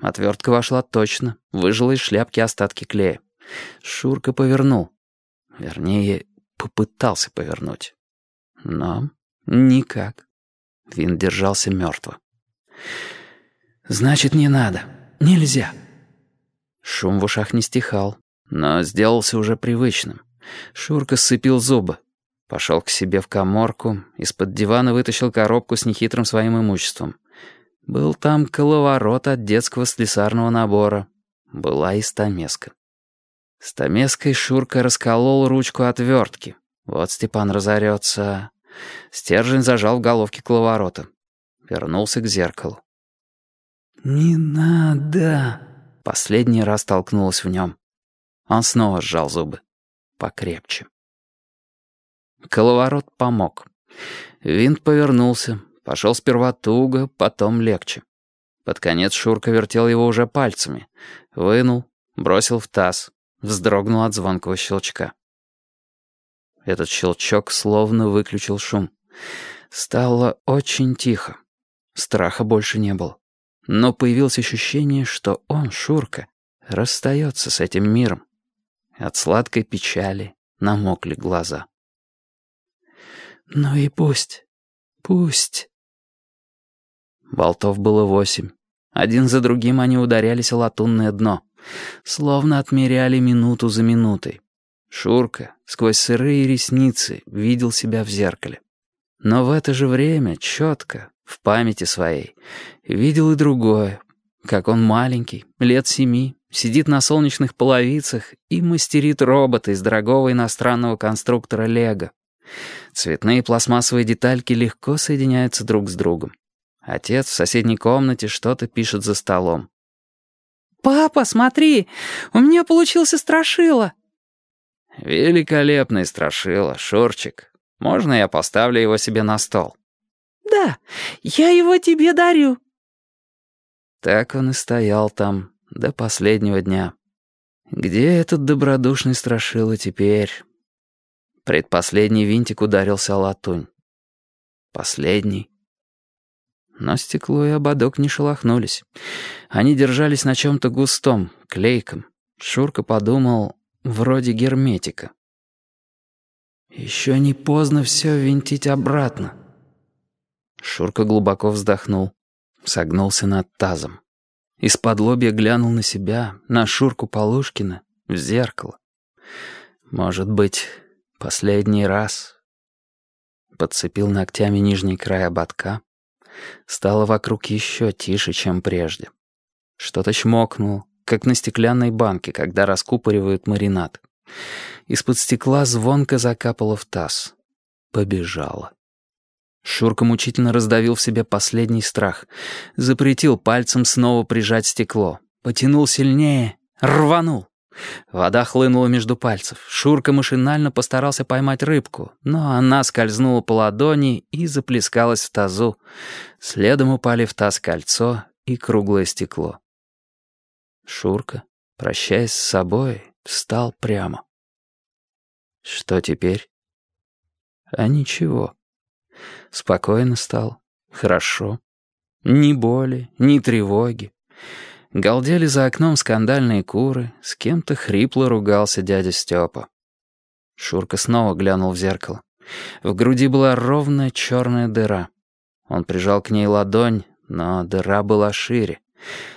Отвертка вошла точно, выжила из шляпки остатки клея. Шурка повернул. Вернее, попытался повернуть. Но никак. Вин держался мертво. «Значит, не надо. Нельзя». Шум в ушах не стихал, но сделался уже привычным. Шурка сцепил зубы. Пошел к себе в коморку, из-под дивана вытащил коробку с нехитрым своим имуществом. Был там коловорот от детского слесарного набора. Была и стамеска. Стамеской Шурка расколол ручку отвертки. Вот Степан разорется. Стержень зажал в головке коловорота. Вернулся к зеркалу. «Не надо!» Последний раз толкнулась в нем. Он снова сжал зубы. Покрепче. Коловорот помог. Винт повернулся. Пошел сперва туго, потом легче. Под конец Шурка вертел его уже пальцами. Вынул, бросил в таз. Вздрогнул от звонкого щелчка. Этот щелчок словно выключил шум. Стало очень тихо. Страха больше не было. Но появилось ощущение, что он, Шурка, расстается с этим миром. От сладкой печали намокли глаза. «Ну и пусть, пусть». Болтов было восемь. Один за другим они ударялись о латунное дно. Словно отмеряли минуту за минутой. Шурка сквозь сырые ресницы видел себя в зеркале. Но в это же время четко, в памяти своей, видел и другое, как он маленький, лет семи, сидит на солнечных половицах и мастерит робота из дорогого иностранного конструктора «Лего». Цветные пластмассовые детальки легко соединяются друг с другом. Отец в соседней комнате что-то пишет за столом. «Папа, смотри, у меня получился страшило!» «Великолепный страшило, Шурчик. Можно я поставлю его себе на стол?» «Да, я его тебе дарю». Так он и стоял там до последнего дня. Где этот добродушный страшило теперь? Предпоследний винтик ударился о латунь. Последний. Но стекло и ободок не шелохнулись. Они держались на чем-то густом, клейком. Шурка подумал, вроде герметика. «Еще не поздно все винтить обратно». Шурка глубоко вздохнул, согнулся над тазом. Из-под лобья глянул на себя, на Шурку Полушкина, в зеркало. Может быть, последний раз. Подцепил ногтями нижний край ободка. Стало вокруг еще тише, чем прежде. Что-то чмокнул, как на стеклянной банке, когда раскупоривают маринад. Из-под стекла звонко закапало в таз. Побежала. Шурка мучительно раздавил в себе последний страх. Запретил пальцем снова прижать стекло. Потянул сильнее, рванул. Вода хлынула между пальцев. Шурка машинально постарался поймать рыбку, но она скользнула по ладони и заплескалась в тазу. Следом упали в таз кольцо и круглое стекло. Шурка, прощаясь с собой, встал прямо. Что теперь? А ничего. Спокойно стал. Хорошо. Ни боли, ни тревоги. Галдели за окном скандальные куры, с кем-то хрипло ругался дядя Степа. Шурка снова глянул в зеркало. В груди была ровная черная дыра. Он прижал к ней ладонь, но дыра была шире.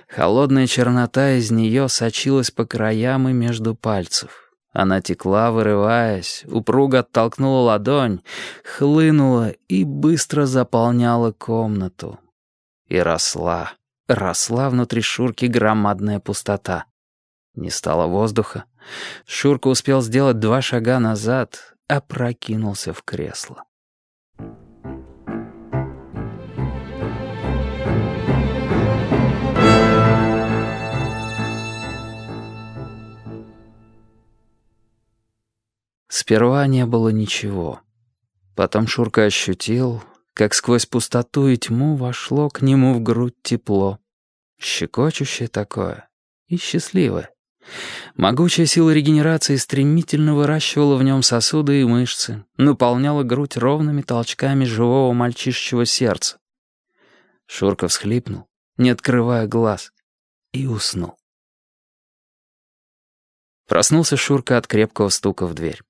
Холодная чернота из нее сочилась по краям и между пальцев. Она текла, вырываясь, упруго оттолкнула ладонь, хлынула и быстро заполняла комнату. И росла, росла внутри Шурки громадная пустота. Не стало воздуха. Шурка успел сделать два шага назад, опрокинулся в кресло. Сперва не было ничего. Потом Шурка ощутил, как сквозь пустоту и тьму вошло к нему в грудь тепло. Щекочущее такое и счастливое. Могучая сила регенерации стремительно выращивала в нем сосуды и мышцы, наполняла грудь ровными толчками живого мальчишечьего сердца. Шурка всхлипнул, не открывая глаз. и уснул. Проснулся Шурка от крепкого стука в дверь.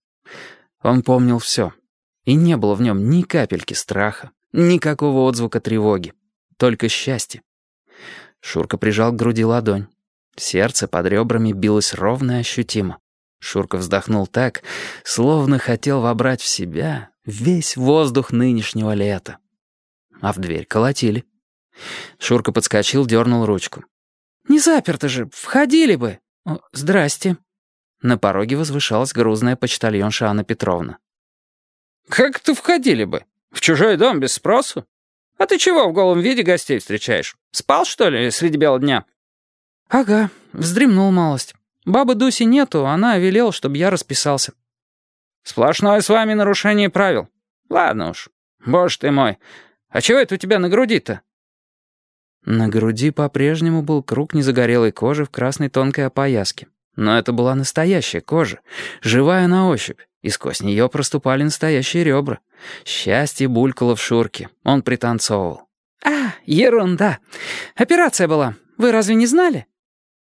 Он помнил все. И не было в нем ни капельки страха, никакого отзвука тревоги. Только счастье. Шурка прижал к груди ладонь. Сердце под ребрами билось ровно и ощутимо. Шурка вздохнул так, словно хотел вобрать в себя весь воздух нынешнего лета. А в дверь колотили. Шурка подскочил, дернул ручку. «Не заперто же, входили бы. Здрасте». На пороге возвышалась грузная почтальонша Анна Петровна. «Как это входили бы? В чужой дом без спросу? А ты чего в голом виде гостей встречаешь? Спал, что ли, среди бела дня?» «Ага, вздремнул малость. Бабы Дуси нету, она велела, чтобы я расписался». «Сплошное с вами нарушение правил. Ладно уж. Боже ты мой. А чего это у тебя на груди-то?» На груди по-прежнему был круг незагорелой кожи в красной тонкой опояске. Но это была настоящая кожа, живая на ощупь, и сквозь нее проступали настоящие ребра. Счастье булькало в шурке, он пританцовывал. «А, ерунда. Операция была. Вы разве не знали?»